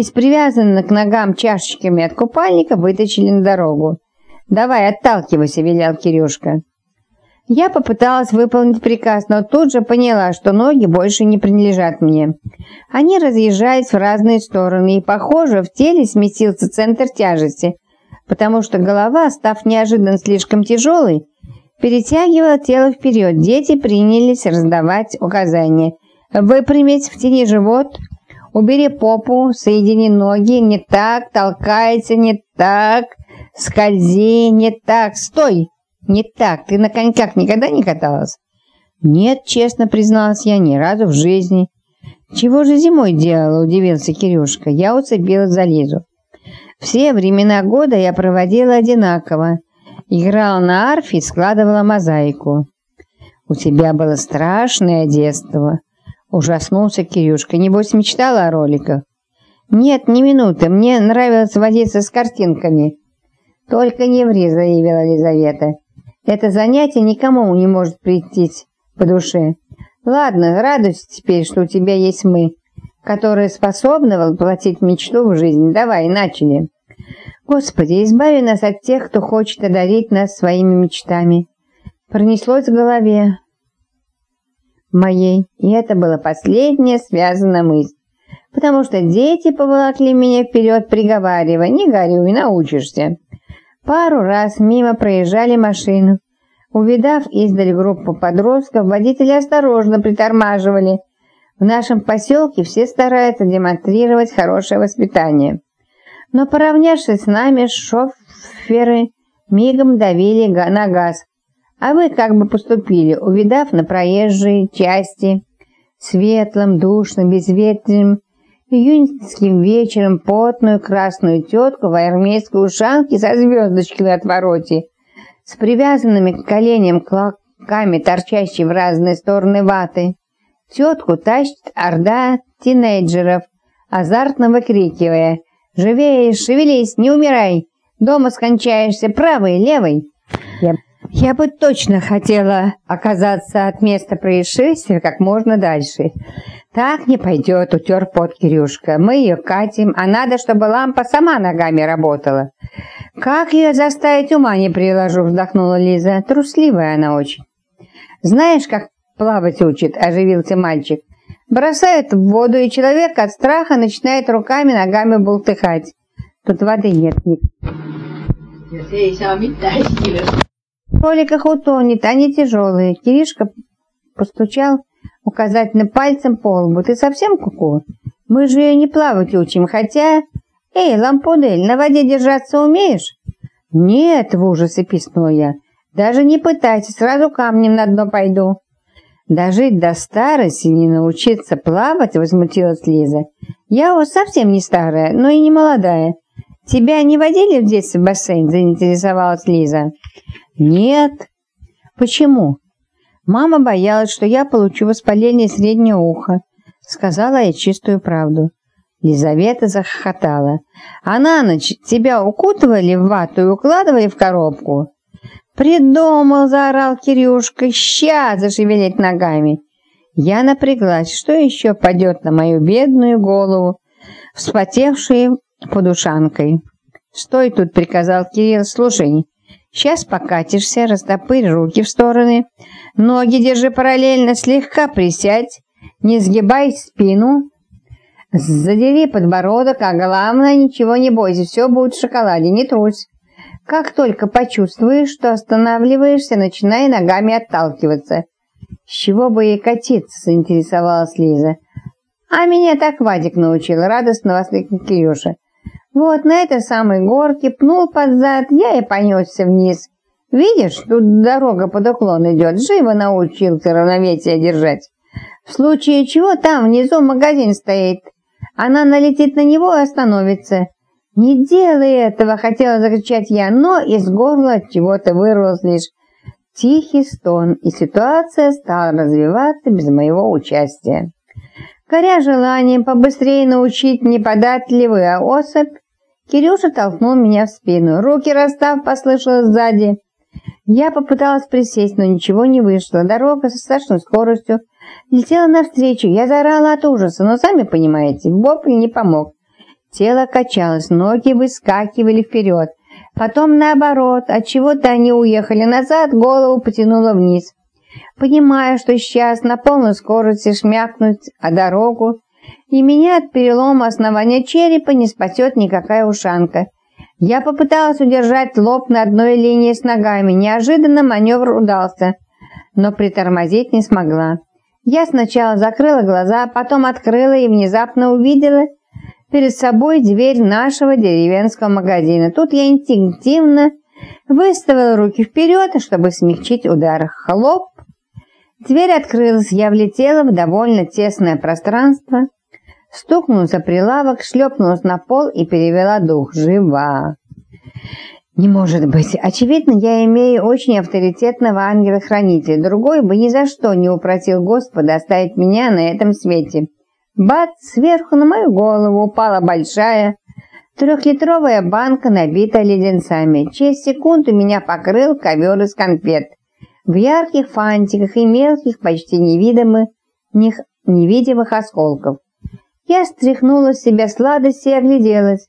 и с привязанными к ногам чашечками от купальника вытащили на дорогу. «Давай, отталкивайся», — велел Кирюшка. Я попыталась выполнить приказ, но тут же поняла, что ноги больше не принадлежат мне. Они разъезжались в разные стороны, и, похоже, в теле сместился центр тяжести, потому что голова, став неожиданно слишком тяжелой, перетягивала тело вперед. Дети принялись раздавать указания. Выпрямить, в тени живот, убери попу, соедини ноги, не так, толкайся, не так, скользи, не так, стой! «Не так, ты на коньках никогда не каталась?» «Нет, честно призналась я, ни разу в жизни». «Чего же зимой делала?» – удивился Кирюшка. Я уцепилась за Лизу. Все времена года я проводила одинаково. Играла на арфе и складывала мозаику. «У тебя было страшное детство», – ужаснулся Кирюшка. «Небось, мечтала о роликах?» «Нет, ни минуты. Мне нравилось водиться с картинками». «Только не ври», – заявила Лизавета. Это занятие никому не может прийти по душе. Ладно, радуйся теперь, что у тебя есть мы, которые способны воплотить мечту в жизнь. Давай, начали. Господи, избави нас от тех, кто хочет одарить нас своими мечтами. Пронеслось в голове моей, и это была последняя связанная мысль. Потому что дети поволокли меня вперед, приговаривая, не горюй, научишься. Пару раз мимо проезжали машину. Увидав издали группу подростков, водители осторожно притормаживали. В нашем поселке все стараются демонстрировать хорошее воспитание. Но поравнявшись с нами, шоферы мигом давили на газ. А вы как бы поступили, увидав на проезжей части светлым, душным, безветренным, июньским вечером потную красную тетку в армейской ушанке со звездочкой на отвороте, с привязанными к коленям клоками, торчащей в разные стороны ваты. Тетку тащит орда тинейджеров, азартно выкрикивая «Живее, шевелись, не умирай! Дома скончаешься правой, левой!» Я, я бы точно хотела оказаться от места происшествия как можно дальше. «Так не пойдет», — утер пот Кирюшка. «Мы ее катим, а надо, чтобы лампа сама ногами работала». «Как ее заставить, ума не приложу», — вздохнула Лиза. «Трусливая она очень». «Знаешь, как плавать учит?» — оживился мальчик. «Бросает в воду, и человек от страха начинает руками, ногами бултыхать. Тут воды нет». В роликах утонет, они тяжелые. Киришка постучал указательным пальцем по лбу. «Ты совсем куку? Мы же ее не плавать учим, хотя...» «Эй, лампудель, на воде держаться умеешь?» «Нет», — в ужасе пискнула я. «Даже не пытайся, сразу камнем на дно пойду». «Дожить до старости не научиться плавать?» — возмутилась Лиза. «Я вот совсем не старая, но и не молодая. Тебя не водили в детстве в бассейн?» — заинтересовалась Лиза. «Нет». «Почему?» Мама боялась, что я получу воспаление среднего уха. Сказала я чистую правду. Лизавета захохотала. А на ночь тебя укутывали в вату и укладывали в коробку? «Придумал!» – заорал Кирюшка. «Ща!» – зашевелить ногами. Я напряглась. Что еще падет на мою бедную голову, вспотевшую под ушанкой? «Стой тут!» – приказал Кирилл. «Слушай, Сейчас покатишься, растопырь руки в стороны, ноги держи параллельно, слегка присядь, не сгибай спину, задери подбородок, а главное, ничего не бойся, все будет в шоколаде, не трусь. Как только почувствуешь, что останавливаешься, начинай ногами отталкиваться. С чего бы ей катиться, заинтересовалась Лиза. А меня так Вадик научил, радостно воскликнул Кирюша. Вот на этой самой горке пнул под зад, я и понесся вниз. Видишь, тут дорога под уклон идет, живо научился равновесие держать. В случае чего там внизу магазин стоит. Она налетит на него и остановится. «Не делай этого!» — хотела закричать я, но из горла от чего-то вырвался лишь тихий стон, и ситуация стала развиваться без моего участия. Горя желанием побыстрее научить неподатливую особь, Кирюша толкнул меня в спину. Руки расстав, послышалось сзади. Я попыталась присесть, но ничего не вышло. Дорога со страшной скоростью летела навстречу. Я заорала от ужаса, но сами понимаете, вопль не помог. Тело качалось, ноги выскакивали вперед. Потом наоборот, от чего-то они уехали назад, голову потянуло вниз. Понимая, что сейчас на полной скорости шмякнуть о дорогу, и меня от перелома основания черепа не спасет никакая ушанка. Я попыталась удержать лоб на одной линии с ногами. Неожиданно маневр удался, но притормозить не смогла. Я сначала закрыла глаза, потом открыла и внезапно увидела перед собой дверь нашего деревенского магазина. Тут я инстинктивно выставила руки вперед, чтобы смягчить удар. Хлоп! Дверь открылась, я влетела в довольно тесное пространство, стукнулась за прилавок, шлепнулась на пол и перевела дух. Жива! Не может быть. Очевидно, я имею очень авторитетного ангела-хранителя. Другой бы ни за что не упросил Господа оставить меня на этом свете. Бац, сверху на мою голову упала большая трехлитровая банка, набитая леденцами. Через секунду меня покрыл ковер из конфет. В ярких фантиках и мелких, почти невидимых, невидимых осколков. Я стряхнула с себя сладости и огляделась.